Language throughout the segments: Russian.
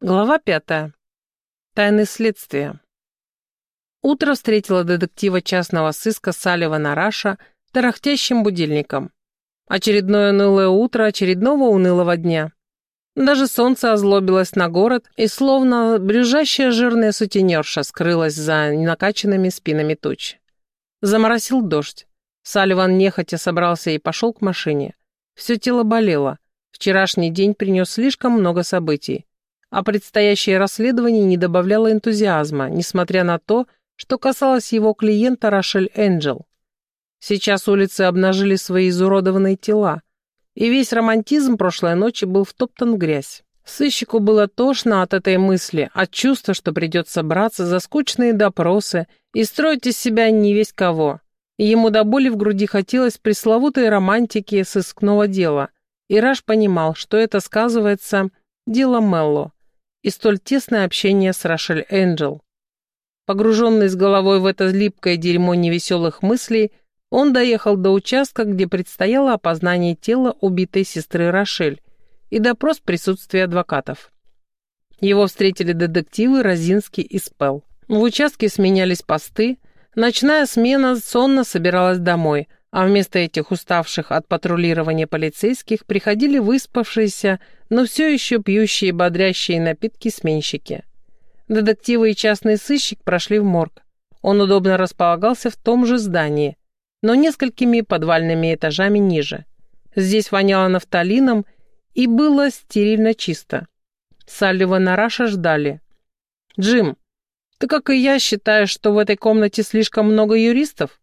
Глава пятая. Тайны следствия. Утро встретило детектива частного сыска Салливана Раша тарахтящим будильником. Очередное унылое утро очередного унылого дня. Даже солнце озлобилось на город, и словно брюжащая жирная сутенерша скрылась за накачанными спинами туч. Заморосил дождь. Салливан нехотя собрался и пошел к машине. Все тело болело. Вчерашний день принес слишком много событий а предстоящее расследование не добавляло энтузиазма, несмотря на то, что касалось его клиента Рошель Энджел. Сейчас улицы обнажили свои изуродованные тела, и весь романтизм прошлой ночи был втоптан в грязь. Сыщику было тошно от этой мысли, от чувства, что придется браться за скучные допросы и строить из себя не весь кого. Ему до боли в груди хотелось пресловутой романтики сыскного дела, и Раш понимал, что это сказывается дело Мелло и столь тесное общение с Рошель Энджел. Погруженный с головой в это липкое дерьмо невеселых мыслей, он доехал до участка, где предстояло опознание тела убитой сестры Рошель и допрос присутствия адвокатов. Его встретили детективы Розинский и Спел. В участке сменялись посты, ночная смена сонно собиралась домой, а вместо этих уставших от патрулирования полицейских приходили выспавшиеся, но все еще пьющие бодрящие напитки сменщики. Детективы и частный сыщик прошли в морг. Он удобно располагался в том же здании, но несколькими подвальными этажами ниже. Здесь воняло нафталином и было стерильно чисто. Салливана Раша ждали. «Джим, ты, как и я, считаешь, что в этой комнате слишком много юристов?»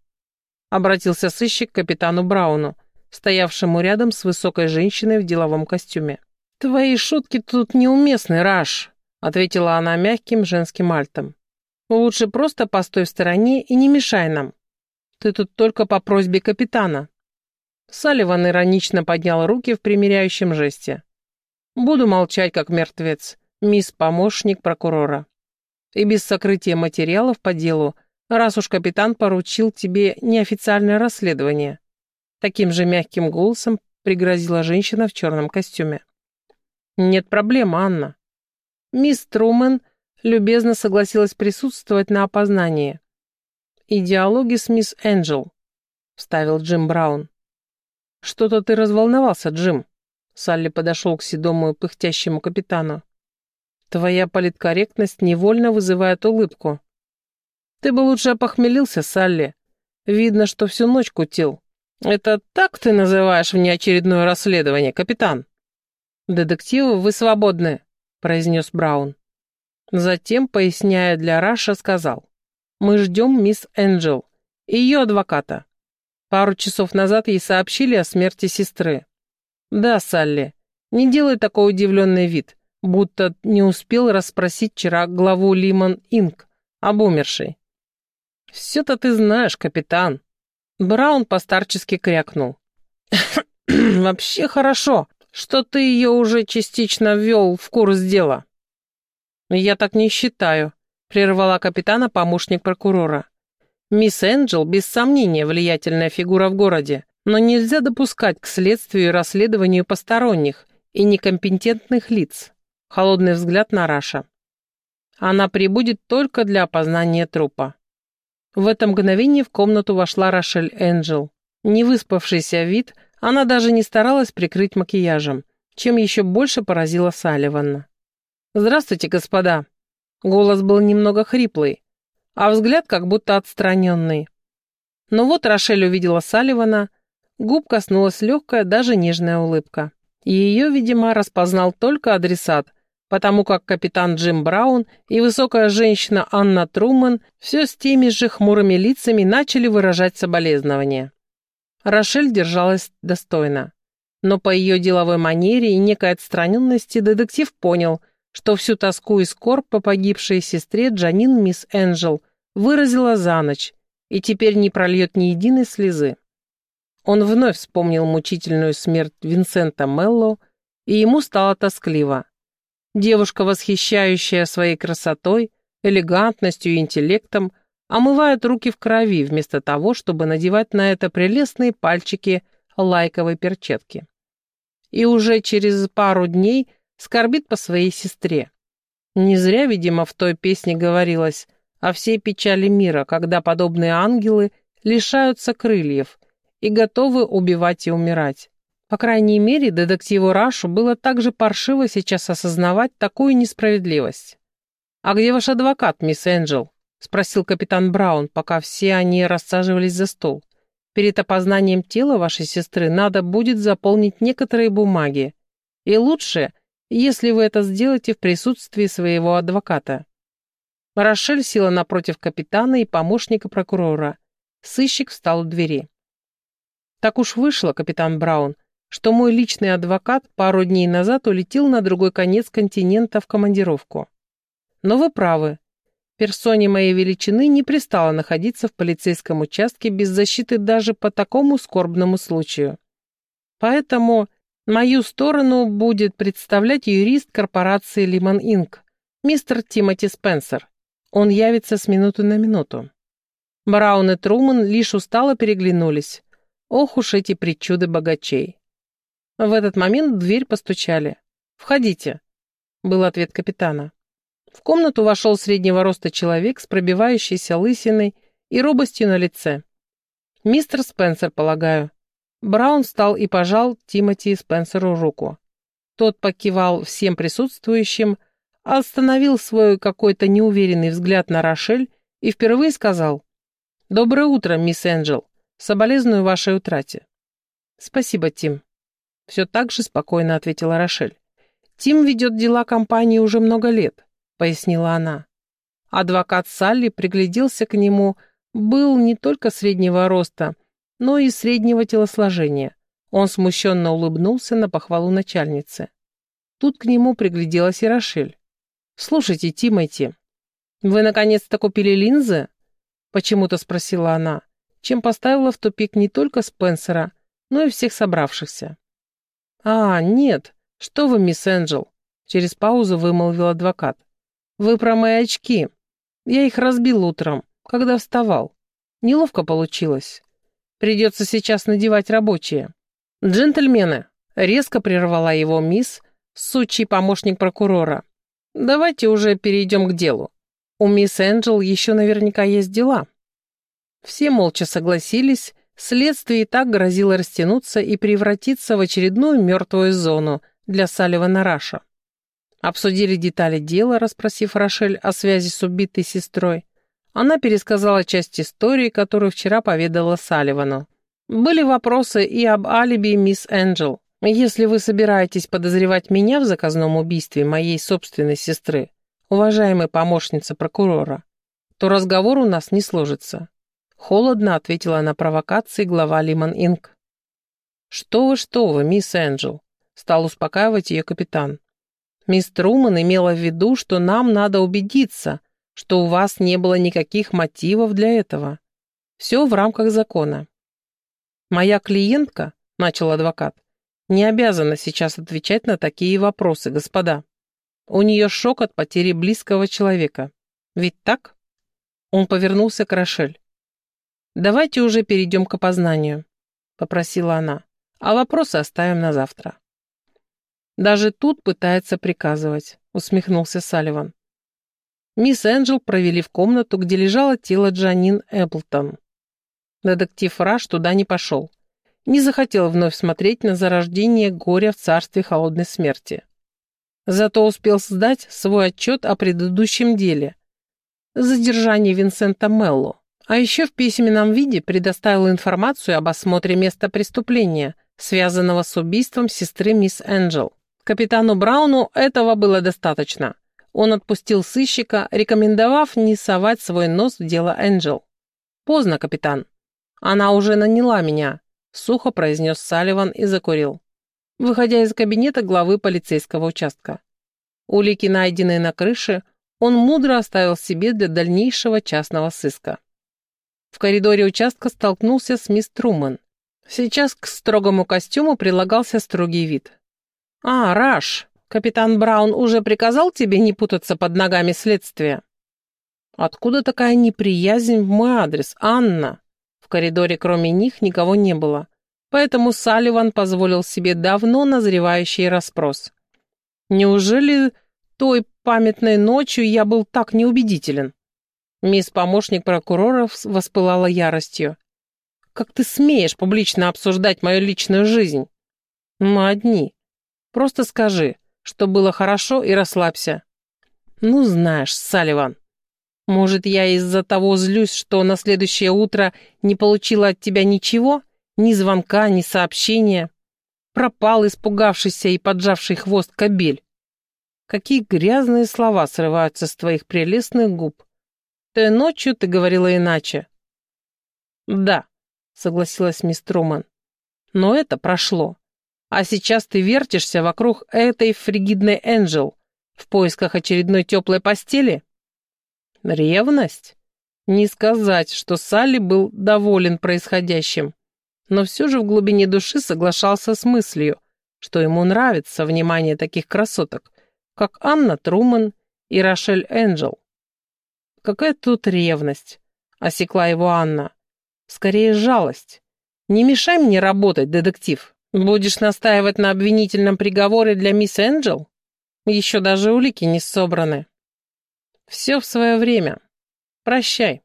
Обратился сыщик к капитану Брауну, стоявшему рядом с высокой женщиной в деловом костюме. «Твои шутки тут неуместны, Раш», — ответила она мягким женским альтом. «Лучше просто постой в стороне и не мешай нам. Ты тут только по просьбе капитана». Салливан иронично поднял руки в примиряющем жесте. «Буду молчать, как мертвец, мисс помощник прокурора. И без сокрытия материалов по делу раз уж капитан поручил тебе неофициальное расследование». Таким же мягким голосом пригрозила женщина в черном костюме. «Нет проблем, Анна». Мисс Трумэн любезно согласилась присутствовать на опознании. «И с мисс Энджел», — вставил Джим Браун. «Что-то ты разволновался, Джим», — Салли подошел к седому и пыхтящему капитану. «Твоя политкорректность невольно вызывает улыбку. Ты бы лучше похмелился, Салли. Видно, что всю ночь кутил. Это так ты называешь внеочередное расследование, капитан? Детективы, вы свободны, произнес Браун. Затем, поясняя для Раша, сказал. Мы ждем мисс Энджел и ее адвоката. Пару часов назад ей сообщили о смерти сестры. Да, Салли, не делай такой удивленный вид, будто не успел расспросить вчера главу Лимон Инк об умершей. «Все-то ты знаешь, капитан». Браун постарчески крякнул. «Вообще хорошо, что ты ее уже частично ввел в курс дела». «Я так не считаю», — прервала капитана помощник прокурора. «Мисс Энджел, без сомнения, влиятельная фигура в городе, но нельзя допускать к следствию и расследованию посторонних и некомпетентных лиц». Холодный взгляд на Раша. Она прибудет только для опознания трупа. В это мгновение в комнату вошла Рошель Энджел. Не выспавшийся вид, она даже не старалась прикрыть макияжем, чем еще больше поразила Салливана. «Здравствуйте, господа!» Голос был немного хриплый, а взгляд как будто отстраненный. Но вот Рошель увидела Салливана, губ коснулась легкая, даже нежная улыбка. Ее, видимо, распознал только адресат, потому как капитан Джим Браун и высокая женщина Анна Труман все с теми же хмурыми лицами начали выражать соболезнования. Рошель держалась достойно. Но по ее деловой манере и некой отстраненности детектив понял, что всю тоску и скорбь по погибшей сестре Джанин мисс Энджел выразила за ночь и теперь не прольет ни единой слезы. Он вновь вспомнил мучительную смерть Винсента Мелло, и ему стало тоскливо. Девушка, восхищающая своей красотой, элегантностью и интеллектом, омывает руки в крови вместо того, чтобы надевать на это прелестные пальчики лайковой перчатки. И уже через пару дней скорбит по своей сестре. Не зря, видимо, в той песне говорилось о всей печали мира, когда подобные ангелы лишаются крыльев и готовы убивать и умирать. По крайней мере, детективу Рашу было так же паршиво сейчас осознавать такую несправедливость. «А где ваш адвокат, мисс Энджел?» — спросил капитан Браун, пока все они рассаживались за стол. «Перед опознанием тела вашей сестры надо будет заполнить некоторые бумаги. И лучше, если вы это сделаете в присутствии своего адвоката». Рошель села напротив капитана и помощника прокурора. Сыщик встал у двери. «Так уж вышло, капитан Браун, что мой личный адвокат пару дней назад улетел на другой конец континента в командировку. Но вы правы. Персоне моей величины не пристало находиться в полицейском участке без защиты даже по такому скорбному случаю. Поэтому мою сторону будет представлять юрист корпорации Лимон Инк, мистер Тимоти Спенсер. Он явится с минуты на минуту. Браун и Труман лишь устало переглянулись. Ох уж эти причуды богачей. В этот момент в дверь постучали. «Входите», — был ответ капитана. В комнату вошел среднего роста человек с пробивающейся лысиной и робостью на лице. «Мистер Спенсер, полагаю». Браун встал и пожал Тимоти Спенсеру руку. Тот покивал всем присутствующим, остановил свой какой-то неуверенный взгляд на Рошель и впервые сказал «Доброе утро, мисс Энджел. Соболезную вашей утрате». «Спасибо, Тим». Все так же спокойно ответила Рошель. «Тим ведет дела компании уже много лет. — пояснила она. Адвокат Салли пригляделся к нему, был не только среднего роста, но и среднего телосложения. Он смущенно улыбнулся на похвалу начальницы. Тут к нему пригляделась и Рошель. «Слушайте, Тимати, вы наконец-то купили линзы?» Почему-то спросила она, чем поставила в тупик не только Спенсера, но и всех собравшихся. «А, нет, что вы, мисс Энджел?» Через паузу вымолвил адвокат. «Вы про мои очки. Я их разбил утром, когда вставал. Неловко получилось. Придется сейчас надевать рабочие». «Джентльмены», — резко прервала его мисс, сучий помощник прокурора. «Давайте уже перейдем к делу. У мисс Энджел еще наверняка есть дела». Все молча согласились, следствие и так грозило растянуться и превратиться в очередную мертвую зону для Салливана Раша. Обсудили детали дела, расспросив Рошель о связи с убитой сестрой. Она пересказала часть истории, которую вчера поведала Салливану. Были вопросы и об алиби мисс Энджел. Если вы собираетесь подозревать меня в заказном убийстве моей собственной сестры, уважаемая помощница прокурора, то разговор у нас не сложится. Холодно ответила на провокации глава Лимон Инк. «Что вы, что вы, мисс Энджел?» Стал успокаивать ее капитан. Мисс Труман имела в виду, что нам надо убедиться, что у вас не было никаких мотивов для этого. Все в рамках закона. Моя клиентка, начал адвокат, не обязана сейчас отвечать на такие вопросы, господа. У нее шок от потери близкого человека. Ведь так? Он повернулся к Рошель. «Давайте уже перейдем к опознанию», — попросила она, «а вопросы оставим на завтра». Даже тут пытается приказывать», — усмехнулся Салливан. Мисс Энджел провели в комнату, где лежало тело Джанин Эпплтон. Детектив Раш туда не пошел. Не захотел вновь смотреть на зарождение горя в царстве холодной смерти. Зато успел сдать свой отчет о предыдущем деле. Задержание Винсента Мелло. А еще в письменном виде предоставил информацию об осмотре места преступления, связанного с убийством сестры мисс Энджел. Капитану Брауну этого было достаточно. Он отпустил сыщика, рекомендовав не совать свой нос в дело Энджел. «Поздно, капитан. Она уже наняла меня», — сухо произнес Салливан и закурил, выходя из кабинета главы полицейского участка. Улики, найденные на крыше, он мудро оставил себе для дальнейшего частного сыска. В коридоре участка столкнулся с мисс Труман. Сейчас к строгому костюму прилагался строгий вид. «А, Раш, капитан Браун уже приказал тебе не путаться под ногами следствия?» «Откуда такая неприязнь в мой адрес, Анна?» В коридоре кроме них никого не было, поэтому Салливан позволил себе давно назревающий расспрос. «Неужели той памятной ночью я был так неубедителен. Мисс помощник прокурора воспылала яростью. Как ты смеешь публично обсуждать мою личную жизнь? Мы одни. Просто скажи, что было хорошо и расслабься. Ну, знаешь, Салливан, может, я из-за того злюсь, что на следующее утро не получила от тебя ничего? Ни звонка, ни сообщения. Пропал испугавшийся и поджавший хвост кобель. Какие грязные слова срываются с твоих прелестных губ. Той ночью ты говорила иначе. Да, согласилась мисс Труман. Но это прошло. А сейчас ты вертишься вокруг этой фригидной Энджел в поисках очередной теплой постели? Ревность? Не сказать, что Салли был доволен происходящим, но все же в глубине души соглашался с мыслью, что ему нравится внимание таких красоток, как Анна Труман и Рошель Энджел. «Какая тут ревность?» — осекла его Анна. «Скорее жалость. Не мешай мне работать, детектив. Будешь настаивать на обвинительном приговоре для мисс Энджел? Еще даже улики не собраны». Все в свое время. Прощай.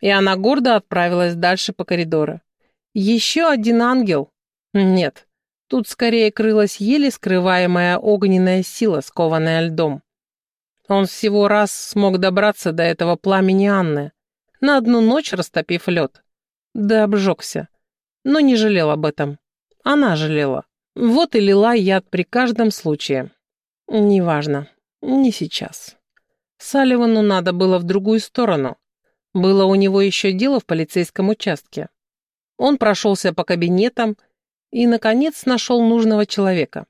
И она гордо отправилась дальше по коридору. Еще один ангел? Нет. Тут скорее крылась еле скрываемая огненная сила, скованная льдом. Он всего раз смог добраться до этого пламени Анны, на одну ночь растопив лед. Да обжегся. Но не жалел об этом. Она жалела. Вот и лила яд при каждом случае. Неважно. Не сейчас. Салливану надо было в другую сторону. Было у него еще дело в полицейском участке. Он прошелся по кабинетам и, наконец, нашел нужного человека.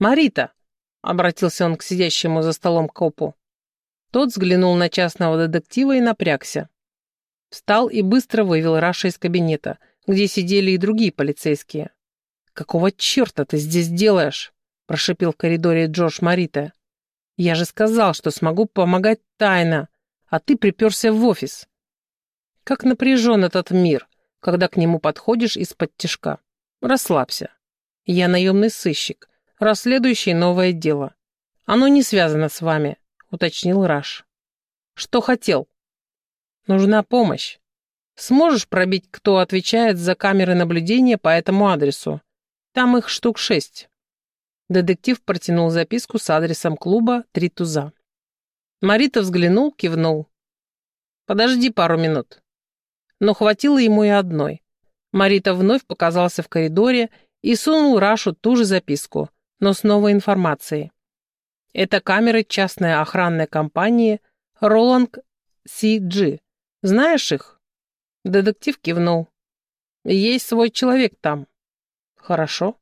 «Марита!» — обратился он к сидящему за столом копу. Тот взглянул на частного детектива и напрягся. Встал и быстро вывел Раша из кабинета, где сидели и другие полицейские. «Какого черта ты здесь делаешь?» — прошипел в коридоре Джордж Марита. Я же сказал, что смогу помогать тайно, а ты приперся в офис. Как напряжен этот мир, когда к нему подходишь из-под тяжка. Расслабься. Я наемный сыщик, расследующий новое дело. Оно не связано с вами, уточнил Раш. Что хотел? Нужна помощь. Сможешь пробить, кто отвечает за камеры наблюдения по этому адресу? Там их штук шесть. Детектив протянул записку с адресом клуба «Три туза». Марита взглянул, кивнул. «Подожди пару минут». Но хватило ему и одной. Марита вновь показался в коридоре и сунул Рашу ту же записку, но с новой информацией. Это камеры частной охранной компании Roland CG. Знаешь их? Детектив кивнул. Есть свой человек там. Хорошо.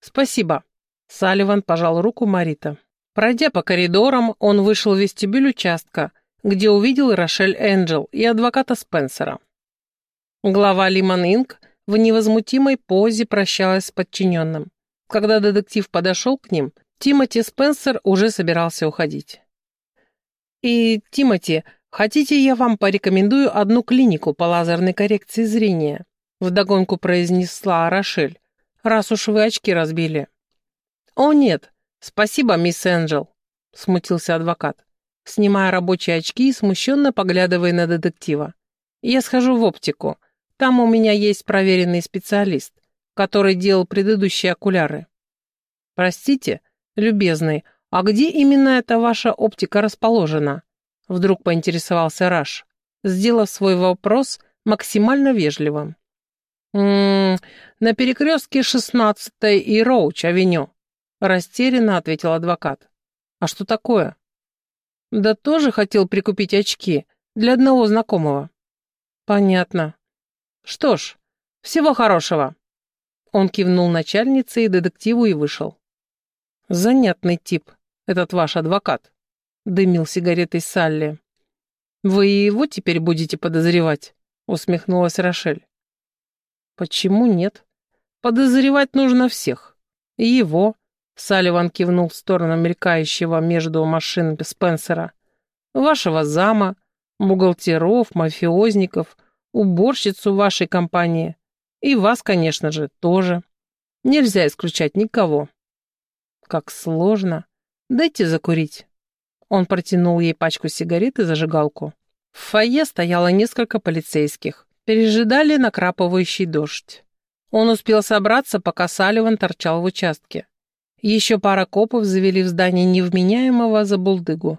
Спасибо. Салливан пожал руку Марита. Пройдя по коридорам, он вышел в вестибюль участка, где увидел Рошель Энджел и адвоката Спенсера. Глава Лимон Инк в невозмутимой позе прощалась с подчиненным. Когда детектив подошел к ним, Тимоти Спенсер уже собирался уходить. «И, Тимоти, хотите, я вам порекомендую одну клинику по лазерной коррекции зрения?» Вдогонку произнесла Рошель. «Раз уж вы очки разбили». «О, нет, спасибо, мисс Энджел», — смутился адвокат, снимая рабочие очки и смущенно поглядывая на детектива. «Я схожу в оптику. Там у меня есть проверенный специалист, который делал предыдущие окуляры». «Простите, любезный, а где именно эта ваша оптика расположена?» Вдруг поинтересовался Раш, сделав свой вопрос максимально вежливым. «М «М-м, -м, на перекрестке 16 и Роуч-авеню», Растерянно ответил адвокат. А что такое? Да тоже хотел прикупить очки для одного знакомого. Понятно. Что ж, всего хорошего. Он кивнул начальнице и детективу и вышел. Занятный тип, этот ваш адвокат, дымил сигаретой Салли. Вы его теперь будете подозревать, усмехнулась Рошель. Почему нет? Подозревать нужно всех. И его, Салливан кивнул в сторону мелькающего между машин Спенсера. «Вашего зама, бухгалтеров, мафиозников, уборщицу вашей компании. И вас, конечно же, тоже. Нельзя исключать никого». «Как сложно. Дайте закурить». Он протянул ей пачку сигарет и зажигалку. В фойе стояло несколько полицейских. Пережидали накрапывающий дождь. Он успел собраться, пока Салливан торчал в участке. Еще пара копов завели в здание невменяемого забулдыгу,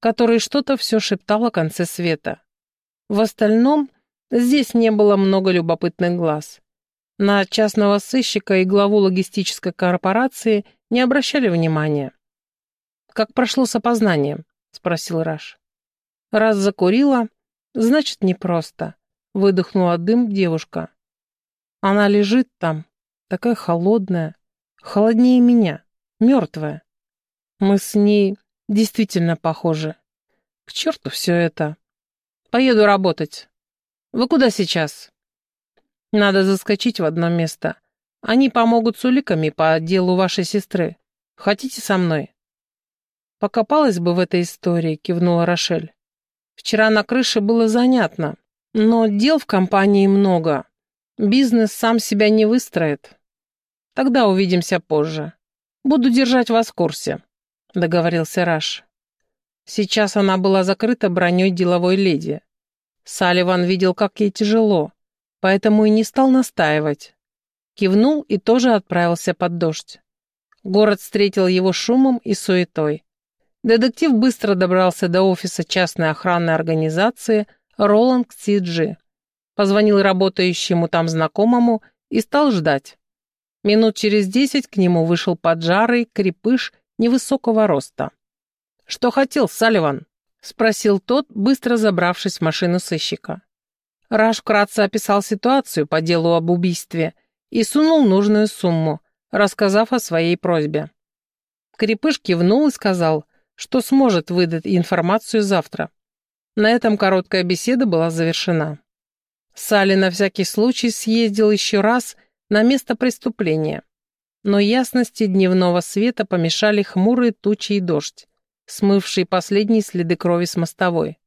который что-то все шептал о конце света. В остальном здесь не было много любопытных глаз. На частного сыщика и главу логистической корпорации не обращали внимания. «Как прошло с опознанием?» — спросил Раш. «Раз закурила, значит, непросто», — выдохнула дым девушка. «Она лежит там, такая холодная, холоднее меня, мертвая. Мы с ней действительно похожи. К черту все это. Поеду работать. Вы куда сейчас?» «Надо заскочить в одно место. Они помогут с уликами по делу вашей сестры. Хотите со мной?» «Покопалась бы в этой истории», — кивнула Рошель. «Вчера на крыше было занятно, но дел в компании много. Бизнес сам себя не выстроит. Тогда увидимся позже. Буду держать вас в курсе», — договорился Раш. Сейчас она была закрыта броней деловой леди. Салливан видел, как ей тяжело, поэтому и не стал настаивать. Кивнул и тоже отправился под дождь. Город встретил его шумом и суетой. Детектив быстро добрался до офиса частной охранной организации Roland CG. Позвонил работающему там знакомому и стал ждать. Минут через десять к нему вышел поджарый крепыш невысокого роста. «Что хотел, Салливан?» — спросил тот, быстро забравшись в машину сыщика. Раш вкратце описал ситуацию по делу об убийстве и сунул нужную сумму, рассказав о своей просьбе. Крепыш кивнул и сказал, что сможет выдать информацию завтра. На этом короткая беседа была завершена. Салли на всякий случай съездил еще раз на место преступления, но ясности дневного света помешали хмурые тучи и дождь, смывший последние следы крови с мостовой.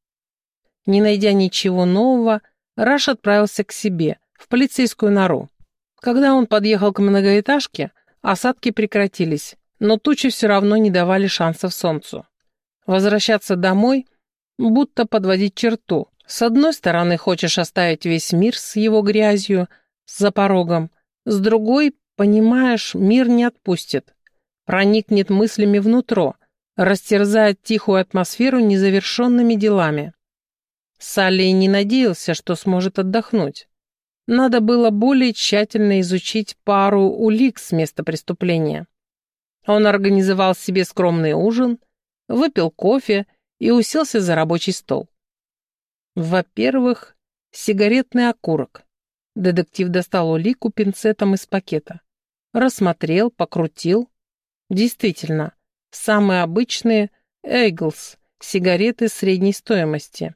Не найдя ничего нового, Раш отправился к себе, в полицейскую нору. Когда он подъехал к многоэтажке, осадки прекратились, но тучи все равно не давали шансов солнцу. Возвращаться домой, будто подводить черту. С одной стороны, хочешь оставить весь мир с его грязью, за порогом, с другой, понимаешь, мир не отпустит. Проникнет мыслями внутрь, растерзает тихую атмосферу незавершенными делами. Салли не надеялся, что сможет отдохнуть. Надо было более тщательно изучить пару улик с места преступления. Он организовал себе скромный ужин, выпил кофе и уселся за рабочий стол. Во-первых, сигаретный окурок. Детектив достал улику пинцетом из пакета. Рассмотрел, покрутил. Действительно, самые обычные Эйглс, сигареты средней стоимости.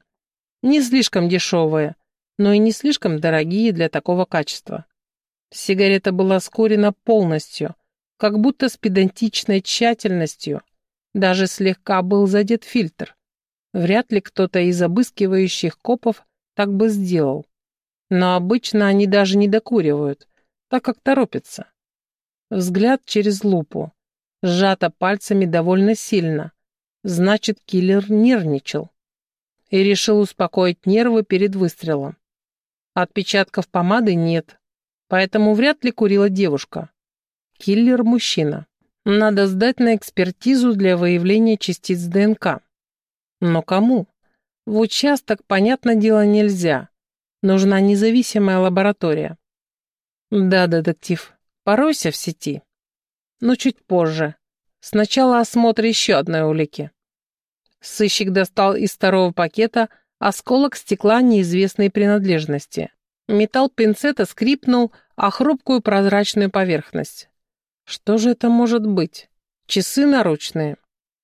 Не слишком дешевые, но и не слишком дорогие для такого качества. Сигарета была скурена полностью, как будто с педантичной тщательностью. Даже слегка был задет фильтр. Вряд ли кто-то из обыскивающих копов так бы сделал. Но обычно они даже не докуривают, так как торопятся. Взгляд через лупу. Сжато пальцами довольно сильно. Значит, киллер нервничал. И решил успокоить нервы перед выстрелом. Отпечатков помады нет, поэтому вряд ли курила девушка. Киллер – мужчина. Надо сдать на экспертизу для выявления частиц ДНК. Но кому? В участок, понятное дело, нельзя. Нужна независимая лаборатория. Да, детектив, поройся в сети. Но чуть позже. Сначала осмотр еще одной улики. Сыщик достал из второго пакета осколок стекла неизвестной принадлежности. Металл пинцета скрипнул о хрупкую прозрачную поверхность. Что же это может быть? Часы наручные?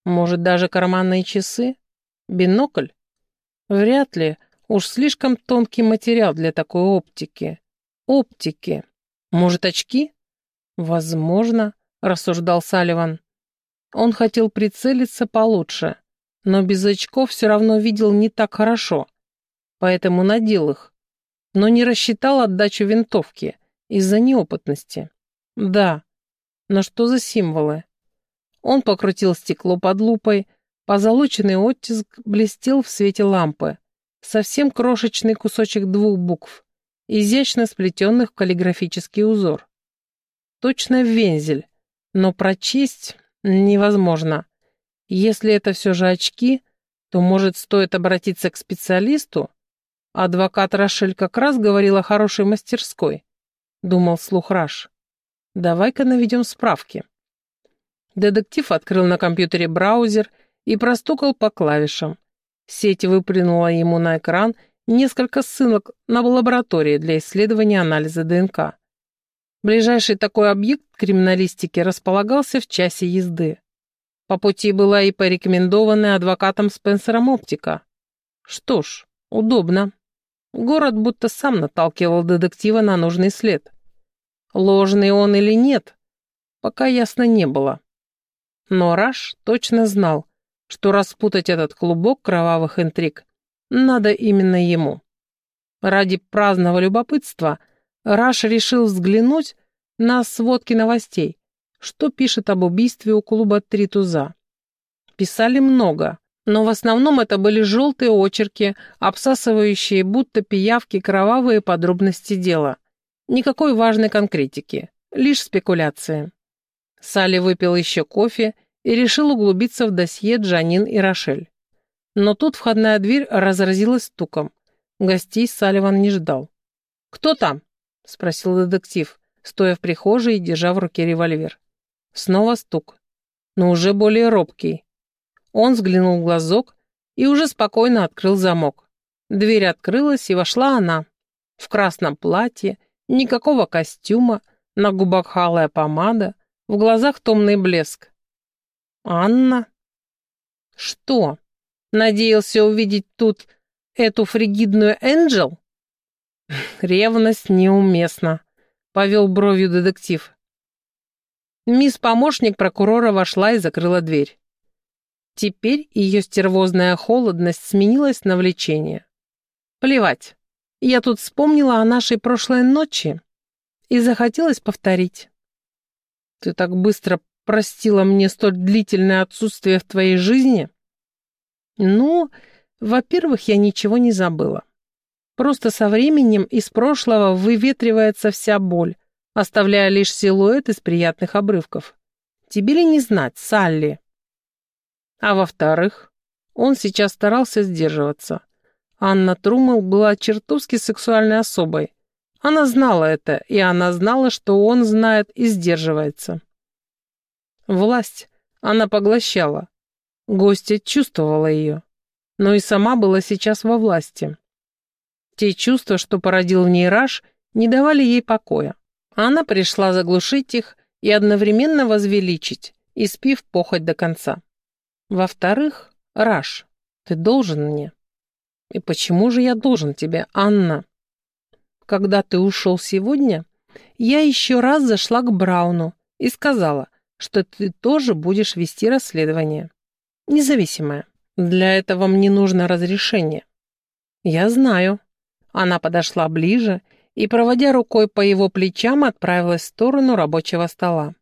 Может, даже карманные часы? Бинокль? Вряд ли. Уж слишком тонкий материал для такой оптики. Оптики. Может, очки? Возможно, рассуждал Салливан. Он хотел прицелиться получше, но без очков все равно видел не так хорошо, поэтому надел их, но не рассчитал отдачу винтовки из-за неопытности. Да, но что за символы? Он покрутил стекло под лупой, позолоченный оттиск блестел в свете лампы. Совсем крошечный кусочек двух букв, изящно сплетенных в каллиграфический узор. Точно вензель, но прочесть невозможно. Если это все же очки, то, может, стоит обратиться к специалисту? Адвокат Рашель как раз говорил о хорошей мастерской. Думал слух Раш. Давай-ка наведем справки. Детектив открыл на компьютере браузер и простукал по клавишам. Сеть выплюнула ему на экран несколько ссылок на лаборатории для исследования анализа ДНК. Ближайший такой объект криминалистики располагался в часе езды. По пути была и порекомендованная адвокатом Спенсером оптика. Что ж, удобно. Город будто сам наталкивал детектива на нужный след. Ложный он или нет, пока ясно не было. Но Раш точно знал, что распутать этот клубок кровавых интриг надо именно ему. Ради праздного любопытства Раш решил взглянуть на сводки новостей, что пишет об убийстве у клуба «Три туза». Писали много, но в основном это были желтые очерки, обсасывающие будто пиявки кровавые подробности дела. Никакой важной конкретики, лишь спекуляции. Салли выпил еще кофе и решил углубиться в досье Джанин и Рошель. Но тут входная дверь разразилась стуком. Гостей Салливан не ждал. «Кто там?» — спросил детектив, стоя в прихожей и держа в руке револьвер. Снова стук, но уже более робкий. Он взглянул в глазок и уже спокойно открыл замок. Дверь открылась, и вошла она. В красном платье, никакого костюма, на губах халая помада, в глазах томный блеск. «Анна?» «Что? Надеялся увидеть тут эту фригидную Энджел?» «Ревность неуместна», — повел бровью детектив. Мисс-помощник прокурора вошла и закрыла дверь. Теперь ее стервозная холодность сменилась на влечение. Плевать. Я тут вспомнила о нашей прошлой ночи и захотелось повторить. Ты так быстро простила мне столь длительное отсутствие в твоей жизни? Ну, во-первых, я ничего не забыла. Просто со временем из прошлого выветривается вся боль, оставляя лишь силуэт из приятных обрывков. Тебе ли не знать, Салли? А во-вторых, он сейчас старался сдерживаться. Анна Трумэл была чертовски сексуальной особой. Она знала это, и она знала, что он знает и сдерживается. Власть она поглощала. Гостья чувствовала ее, но и сама была сейчас во власти. Те чувства, что породил в ней Раш, не давали ей покоя. Она пришла заглушить их и одновременно возвеличить, испив похоть до конца. Во-вторых, Раш, ты должен мне. И почему же я должен тебе, Анна? Когда ты ушел сегодня, я еще раз зашла к Брауну и сказала, что ты тоже будешь вести расследование. Независимое. Для этого мне нужно разрешение. Я знаю. Она подошла ближе и, проводя рукой по его плечам, отправилась в сторону рабочего стола.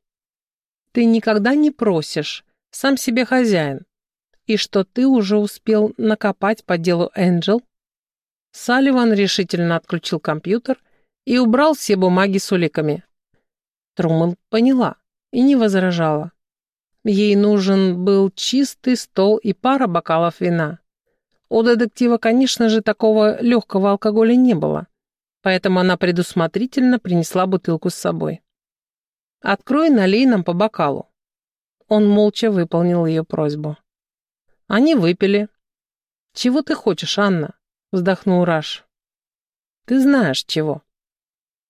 Ты никогда не просишь, сам себе хозяин. И что ты уже успел накопать по делу Энджел? Салливан решительно отключил компьютер и убрал все бумаги с уликами. Трумэн поняла и не возражала. Ей нужен был чистый стол и пара бокалов вина. У детектива, конечно же, такого легкого алкоголя не было, поэтому она предусмотрительно принесла бутылку с собой. «Открой, налей нам по бокалу». Он молча выполнил ее просьбу. Они выпили. «Чего ты хочешь, Анна?» — вздохнул Раш. «Ты знаешь, чего».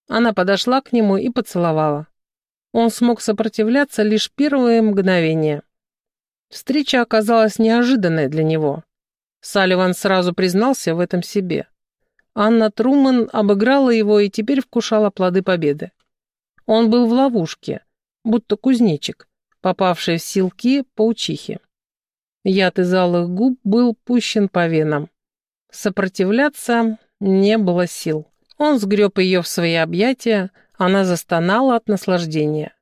Она подошла к нему и поцеловала. Он смог сопротивляться лишь первые мгновения. Встреча оказалась неожиданной для него. Салливан сразу признался в этом себе. Анна Труман обыграла его и теперь вкушала плоды победы. Он был в ловушке, будто кузнечик, попавший в силки паучихи. Яд из алых губ был пущен по венам. Сопротивляться не было сил. Он сгреб ее в свои объятия, она застонала от наслаждения.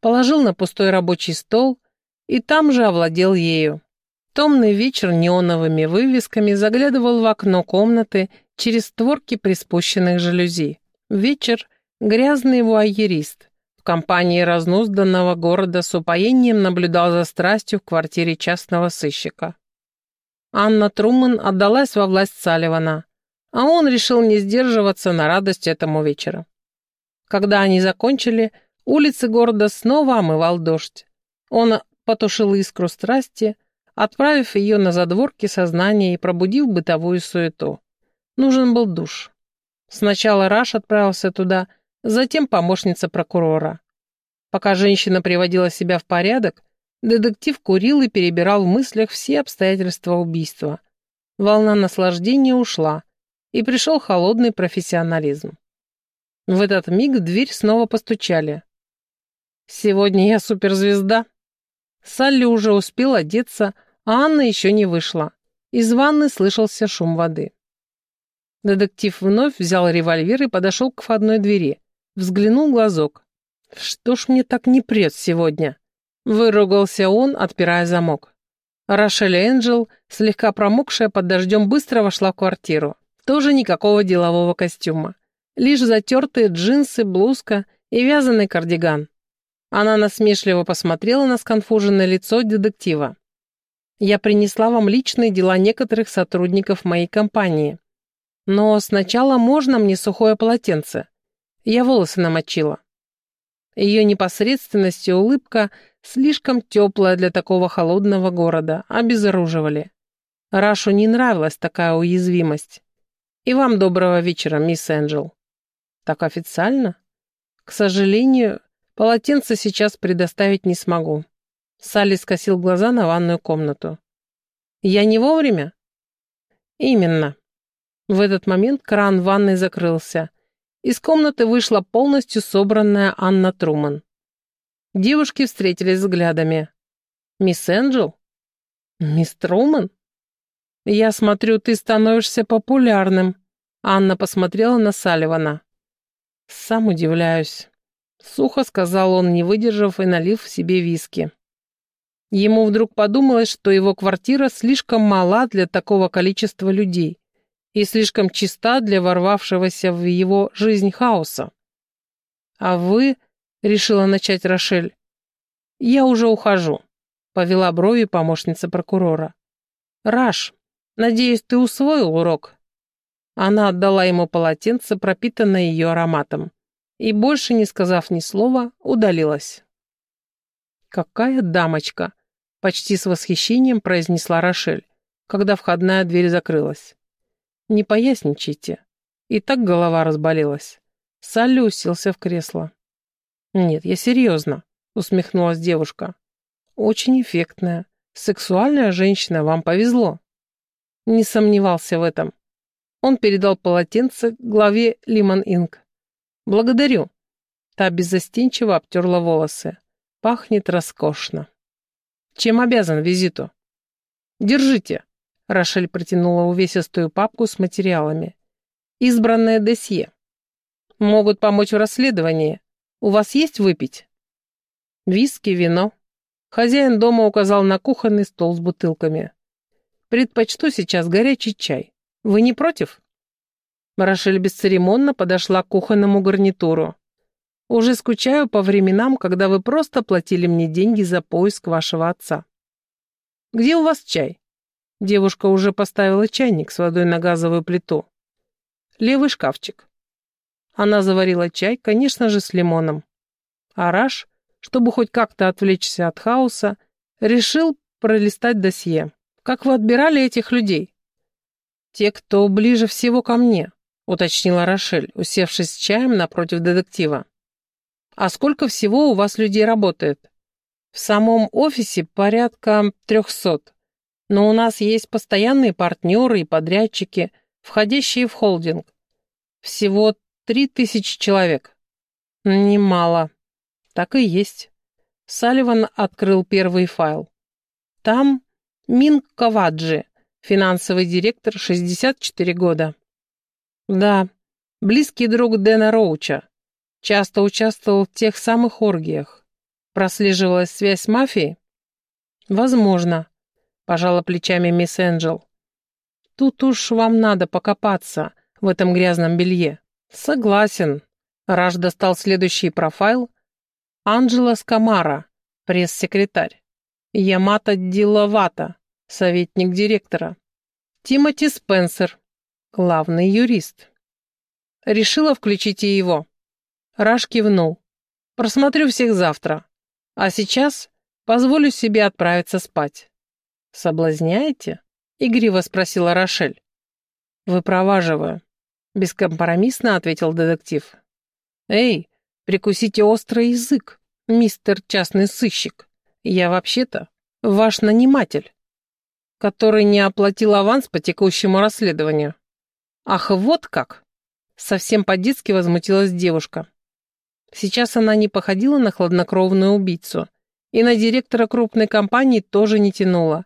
Положил на пустой рабочий стол и там же овладел ею. Томный вечер неоновыми вывесками заглядывал в окно комнаты через створки приспущенных жалюзи. Вечер — грязный вуайерист. В компании разнузданного города с упоением наблюдал за страстью в квартире частного сыщика. Анна Труман отдалась во власть Салливана, а он решил не сдерживаться на радость этому вечеру. Когда они закончили, улицы города снова омывал дождь. Он потушил искру страсти, отправив ее на задворки сознания и пробудив бытовую суету. Нужен был душ. Сначала Раш отправился туда, затем помощница прокурора. Пока женщина приводила себя в порядок, детектив курил и перебирал в мыслях все обстоятельства убийства. Волна наслаждения ушла, и пришел холодный профессионализм. В этот миг в дверь снова постучали. «Сегодня я суперзвезда», Салли уже успел одеться, а Анна еще не вышла. Из ванны слышался шум воды. Детектив вновь взял револьвер и подошел к входной двери. Взглянул глазок. «Что ж мне так не прет сегодня?» Выругался он, отпирая замок. Рошель Энджел, слегка промокшая под дождем, быстро вошла в квартиру. Тоже никакого делового костюма. Лишь затертые джинсы, блузка и вязаный кардиган. Она насмешливо посмотрела на сконфуженное лицо детектива. «Я принесла вам личные дела некоторых сотрудников моей компании. Но сначала можно мне сухое полотенце? Я волосы намочила». Ее непосредственность и улыбка, слишком теплая для такого холодного города, обезоруживали. Рашу не нравилась такая уязвимость. «И вам доброго вечера, мисс Энджел». «Так официально?» «К сожалению, Полотенце сейчас предоставить не смогу. Салли скосил глаза на ванную комнату. Я не вовремя? Именно. В этот момент кран ванной закрылся. Из комнаты вышла полностью собранная Анна Труман. Девушки встретились взглядами. «Мисс Энджел?» «Мисс Труман?» «Я смотрю, ты становишься популярным», Анна посмотрела на Салливана. «Сам удивляюсь. Сухо сказал он, не выдержав и налив себе виски. Ему вдруг подумалось, что его квартира слишком мала для такого количества людей и слишком чиста для ворвавшегося в его жизнь хаоса. «А вы...» — решила начать Рошель. «Я уже ухожу», — повела брови помощница прокурора. «Раш, надеюсь, ты усвоил урок?» Она отдала ему полотенце, пропитанное ее ароматом и, больше не сказав ни слова, удалилась. «Какая дамочка!» — почти с восхищением произнесла Рошель, когда входная дверь закрылась. «Не поясничайте». И так голова разболелась. Салли уселся в кресло. «Нет, я серьезно», — усмехнулась девушка. «Очень эффектная, сексуальная женщина, вам повезло». Не сомневался в этом. Он передал полотенце главе Лимон Инк. «Благодарю». Та беззастенчиво обтерла волосы. Пахнет роскошно. «Чем обязан визиту?» «Держите». Рошель протянула увесистую папку с материалами. «Избранное досье. Могут помочь в расследовании. У вас есть выпить?» «Виски, вино». Хозяин дома указал на кухонный стол с бутылками. «Предпочту сейчас горячий чай. Вы не против?» Рошель бесцеремонно подошла к кухонному гарнитуру. «Уже скучаю по временам, когда вы просто платили мне деньги за поиск вашего отца». «Где у вас чай?» Девушка уже поставила чайник с водой на газовую плиту. «Левый шкафчик». Она заварила чай, конечно же, с лимоном. Араш, чтобы хоть как-то отвлечься от хаоса, решил пролистать досье. «Как вы отбирали этих людей?» «Те, кто ближе всего ко мне», уточнила Рошель, усевшись с чаем напротив детектива. «А сколько всего у вас людей работает?» «В самом офисе порядка трехсот. Но у нас есть постоянные партнеры и подрядчики, входящие в холдинг. Всего три тысячи человек». «Немало». «Так и есть». Салливан открыл первый файл. Там Мин Каваджи, финансовый директор, 64 года. Да, близкий друг Дэна Роуча. Часто участвовал в тех самых оргиях. Прослеживалась связь с мафией? «Возможно», — пожала плечами мисс Энджел. «Тут уж вам надо покопаться в этом грязном белье». «Согласен». Раш достал следующий профайл. Анджела Скамара, пресс-секретарь. Ямато Диловата, советник директора. Тимоти Спенсер, главный юрист. Решила включить и его. Раш кивнул. Просмотрю всех завтра. А сейчас позволю себе отправиться спать. Соблазняете? Игриво спросила Рошель. Выпроваживаю. Бескомпромиссно ответил детектив. Эй, прикусите острый язык, мистер частный сыщик. Я вообще-то ваш наниматель, который не оплатил аванс по текущему расследованию. Ах, вот как! Совсем по-детски возмутилась девушка. Сейчас она не походила на хладнокровную убийцу, и на директора крупной компании тоже не тянула.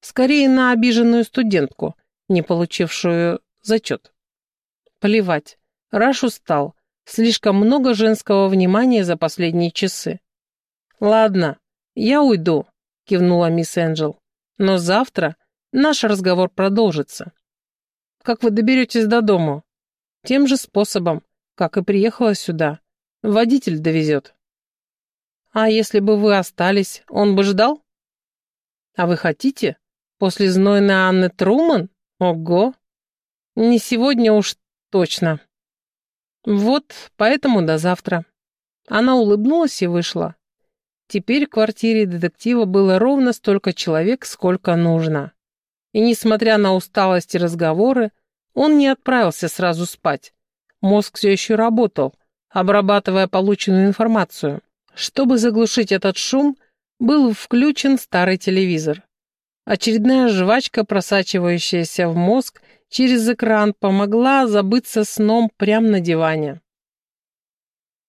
Скорее, на обиженную студентку, не получившую зачет. Плевать. Раш устал. Слишком много женского внимания за последние часы. «Ладно, я уйду», — кивнула мисс Энджел. «Но завтра наш разговор продолжится». «Как вы доберетесь до дому?» «Тем же способом, как и приехала сюда. Водитель довезет». «А если бы вы остались, он бы ждал?» «А вы хотите? После знойной Анны Труман? Ого!» «Не сегодня уж точно». «Вот, поэтому до завтра». Она улыбнулась и вышла. Теперь в квартире детектива было ровно столько человек, сколько нужно. И несмотря на усталость и разговоры, он не отправился сразу спать. Мозг все еще работал, обрабатывая полученную информацию. Чтобы заглушить этот шум, был включен старый телевизор. Очередная жвачка, просачивающаяся в мозг через экран, помогла забыться сном прямо на диване.